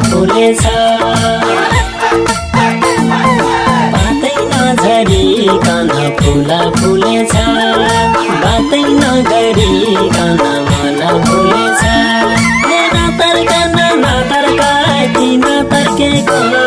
फुलेछ। बातै नझरिकन फुल फुलेछ। बातै नगरिकन मन फुलेछ। नतर्कन नतर्क किन तर्केको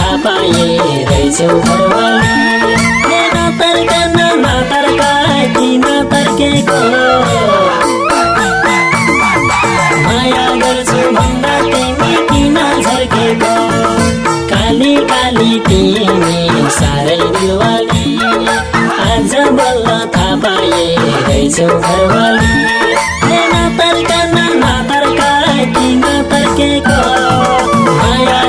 थाहा पाएँ रहेछौ किन तर्केको। माया गर्छु भन्दा तिमी किन झर्केको? काली काली तिमी आज बल्ल थाहा पाएँ रहेछौ घरवाली किन माया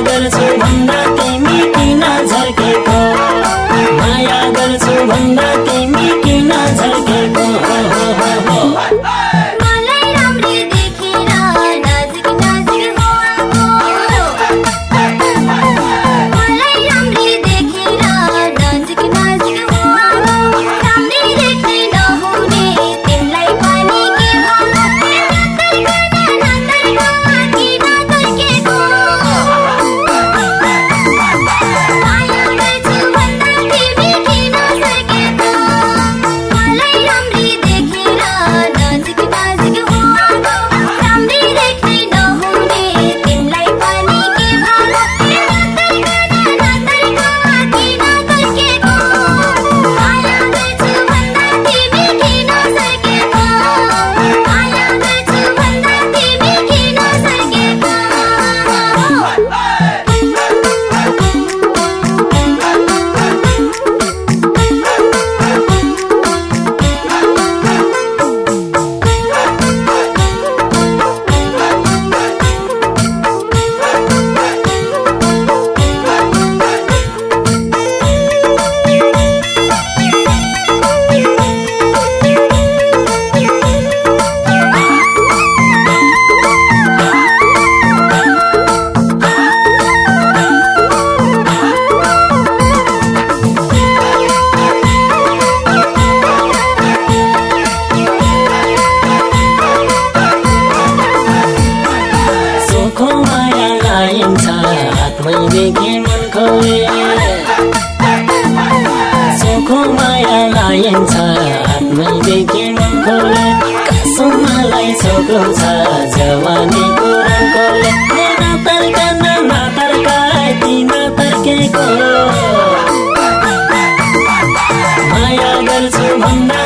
मन खोले सुखो माया लाइन्छ आत्मैदेखि मन खोले कसुमालाई सोध्छ जवानीको रङ खोले माया गर्छु भन्दा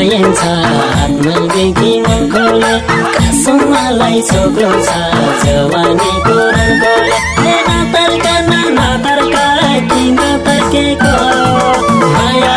लाइन्छ हातमैदेखि खोले कसमलाई छोक्रो छ जवानीको रङ्गोले नतर्का नतर्का किन तर्केको? माया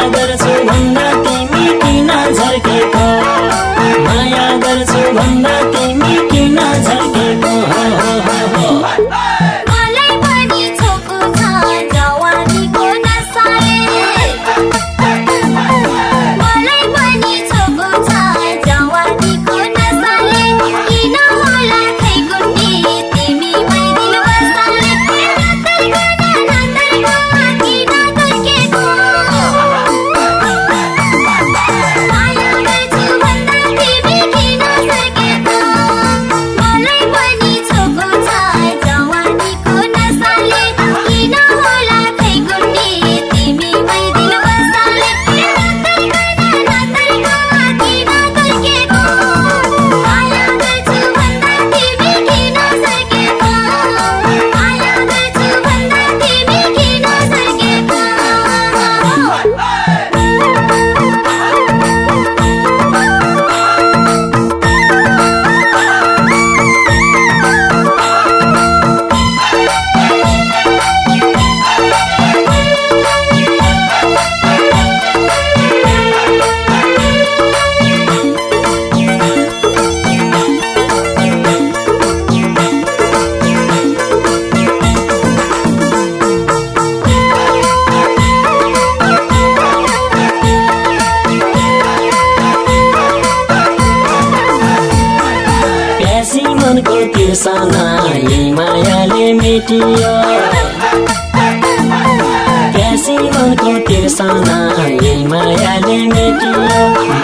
तिर्सना यही मायाले मेटियो प्यासी मनको तिर्सना यही मायाले मेटियो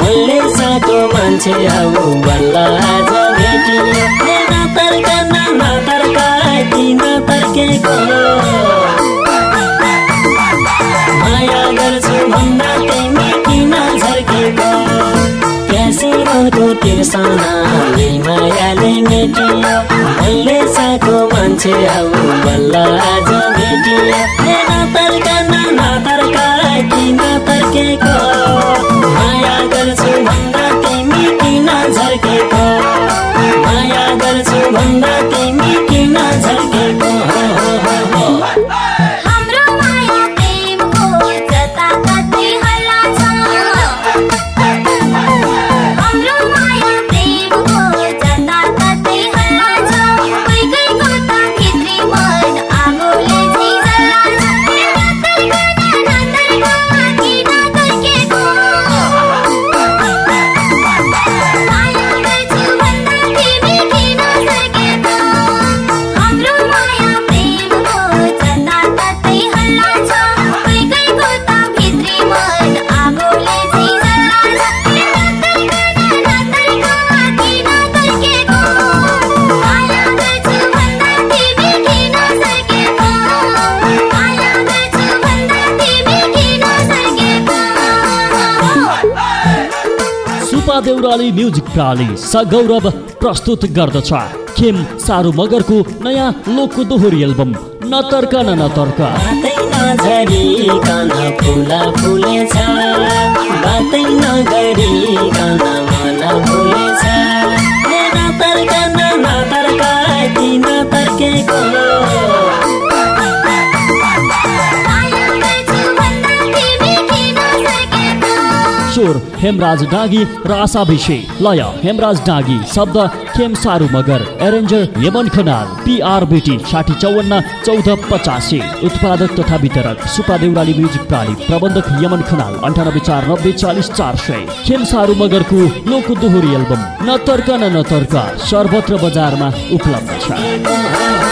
मैले साको मान्छे हौ बल्ल आज भेटियो न नतर्का किन तर्केको मेटियो। मैले मान्छे हौ बल्ल आज भेटियो नतर्का नतर्का किन तर्केको? देउराली म्युजिक प्रणाली सगौरव प्रस्तुत गर्दछ। खेम सारू मगरको नयाँ लोकको दोहोरी एल्बम नतर्क नतर्क नझरिकन हेमराज डाँगी र आशा भिषे लय हेमराज डाँगी शब्द खेम सारू मगर एरेन्जर यमन खनाल पिआरबिटी साठी चौवन्न चौध पचासी। उत्पादक तथा वितरक सुपा देउराली म्युजिक प्राली प्रबन्धक यमन खनाल अन्ठानब्बे चार नब्बे चालिस चार सय। खेम सारू मगरको लोक दोहोरी एल्बम नतर्क न नतर्क सर्वत्र बजारमा उपलब्ध छ।